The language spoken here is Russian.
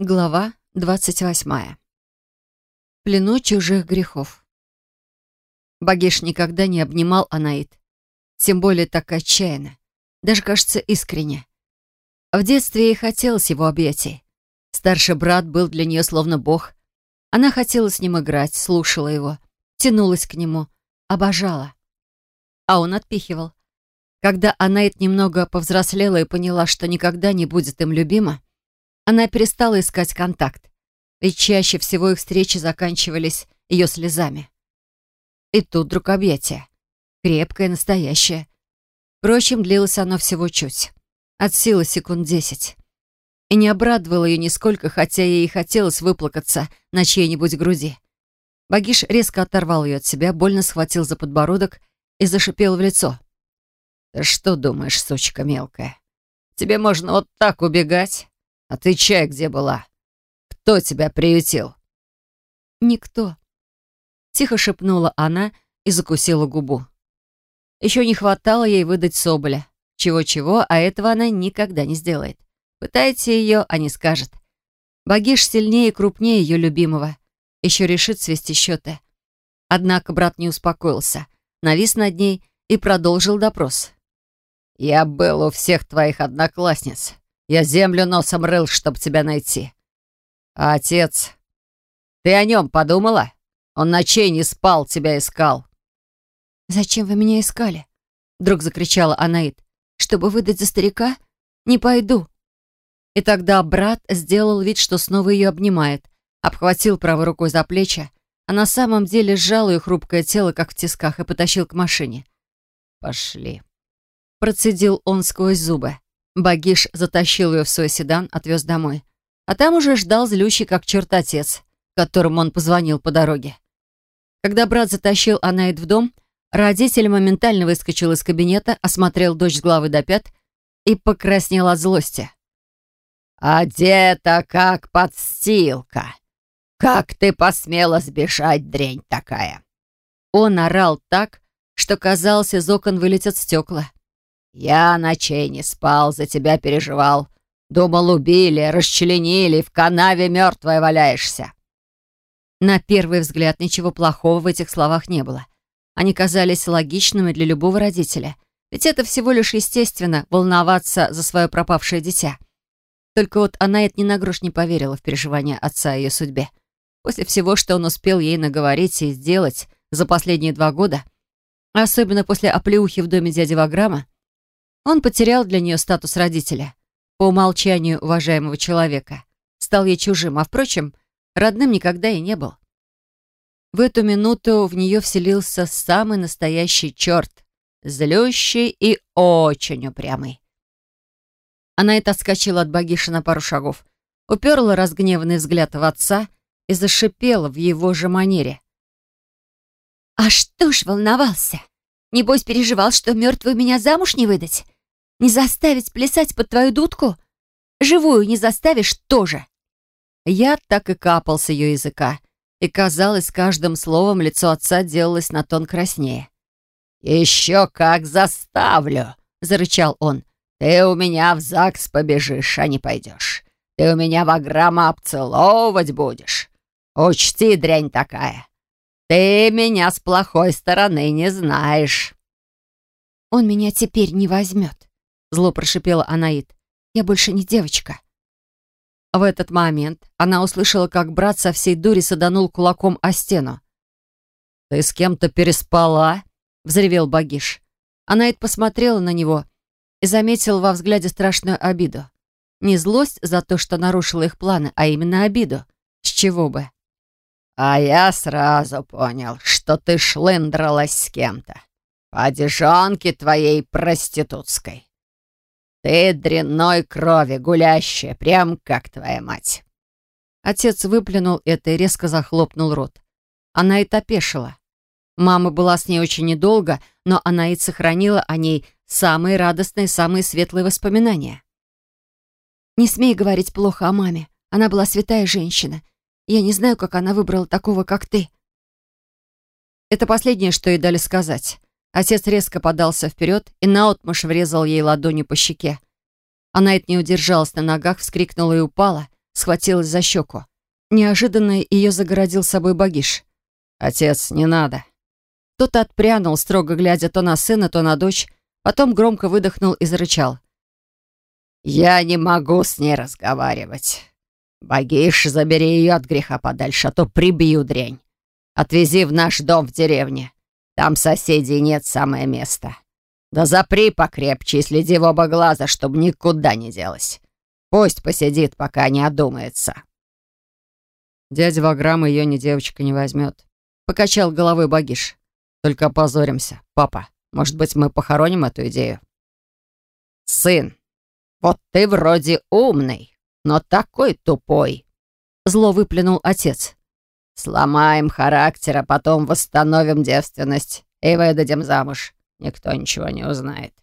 Глава двадцать восьмая. В плену чужих грехов. Багиш никогда не обнимал Анаит. Тем более так отчаянно. Даже, кажется, искренне. В детстве ей хотелось его объятий. Старший брат был для нее словно бог. Она хотела с ним играть, слушала его, тянулась к нему, обожала. А он отпихивал. Когда Анаит немного повзрослела и поняла, что никогда не будет им любима, она перестала искать контакт, ведь чаще всего их встречи заканчивались ее слезами. И тут вдруг объятие. Крепкое, настоящее. Впрочем, длилось оно всего чуть. От силы секунд десять. И не обрадовало ее нисколько, хотя ей и хотелось выплакаться на чьей-нибудь груди. Багиш резко оторвал ее от себя, больно схватил за подбородок и зашипел в лицо. «Ты что думаешь, сучка мелкая? Тебе можно вот так убегать?» Отвечай, где была. Кто тебя приютил?» «Никто», — тихо шепнула она и закусила губу. Еще не хватало ей выдать Соболя. Чего-чего, а этого она никогда не сделает. Пытайте ее, а не скажет. Багиш сильнее и крупнее ее любимого. Еще решит свести счеты. Однако брат не успокоился, навис над ней и продолжил допрос. «Я был у всех твоих одноклассниц. Я землю носом рыл, чтобы тебя найти. А отец... Ты о нем подумала? Он ночей не спал, тебя искал. «Зачем вы меня искали?» Вдруг закричала Анаит. «Чтобы выдать за старика? Не пойду». И тогда брат сделал вид, что снова ее обнимает, обхватил правой рукой за плечи, а на самом деле сжал ее хрупкое тело, как в тисках, и потащил к машине. «Пошли», — процедил он сквозь зубы. Багиш затащил ее в свой седан, отвез домой. А там уже ждал злющий как черт отец, которому он позвонил по дороге. Когда брат затащил Анаид в дом, родитель моментально выскочил из кабинета, осмотрел дочь с головы до пят и покраснел от злости. «Одета как подстилка! Как ты посмела сбежать, дрень такая!» Он орал так, что, казалось, из окон вылетят стекла. Я ночей не спал, за тебя переживал. Думал, убили, расчленили, в канаве мертвая валяешься. На первый взгляд ничего плохого в этих словах не было. Они казались логичными для любого родителя. Ведь это всего лишь естественно — волноваться за свое пропавшее дитя. Только вот она это ни на грош не поверила в переживания отца и ее судьбе. После всего, что он успел ей наговорить и сделать за последние два года, особенно после оплеухи в доме дяди Ваграма, он потерял для нее статус родителя, по умолчанию уважаемого человека, стал ей чужим, а, впрочем, родным никогда и не был. В эту минуту в нее вселился самый настоящий черт, злющий и очень упрямый. Она это отскочила от Багиша на пару шагов, уперла разгневанный взгляд в отца и зашипела в его же манере. «А что ж волновался? Небось переживал, что мертвую меня замуж не выдать? Не заставить плясать под твою дудку? Живую не заставишь тоже. Я так и капал с ее языка, и, казалось, каждым словом лицо отца делалось на тон краснее. «Еще как заставлю!» — зарычал он. «Ты у меня в ЗАГС побежишь, а не пойдешь. Ты у меня в аграмма обцеловывать будешь. Учти, дрянь такая, ты меня с плохой стороны не знаешь». «Он меня теперь не возьмет», Зло прошипела Анаит. «Я больше не девочка». В этот момент она услышала, как брат со всей дури саданул кулаком о стену. «Ты с кем-то переспала?» — взревел Багиш. Анаит посмотрела на него и заметила во взгляде страшную обиду. Не злость за то, что нарушила их планы, а именно обиду. С чего бы? «А я сразу понял, что ты шлындралась с кем-то. По одежонке твоей проститутской. Ты дрянной крови, гулящая, прям как твоя мать. Отец выплюнул это и резко захлопнул рот. Она и топешила. Мама была с ней очень недолго, но она и сохранила о ней самые радостные, самые светлые воспоминания. «Не смей говорить плохо о маме. Она была святая женщина. Я не знаю, как она выбрала такого, как ты». Это последнее, что ей дали сказать. Отец резко подался вперед и наотмашь врезал ей ладонью по щеке. Она это не удержалась на ногах, вскрикнула и упала, схватилась за щеку. Неожиданно ее загородил собой Багиш. «Отец, не надо». Тот отпрянул, строго глядя то на сына, то на дочь, потом громко выдохнул и зарычал. «Я не могу с ней разговаривать. Багиш, забери ее от греха подальше, а то прибью дрянь. Отвези в наш дом в деревне. Там соседей нет, самое место. Да запри покрепче и следи в оба глаза, чтобы никуда не делась. Пусть посидит, пока не одумается». «Дядя Ваграм ее ни девочка не возьмет», — покачал головой Багиш. «Только позоримся, папа. Может быть, мы похороним эту идею?» «Сын, вот ты вроде умный, но такой тупой!» Зло выплюнул отец. «Сломаем характер, а потом восстановим девственность и выдадим замуж. Никто ничего не узнает.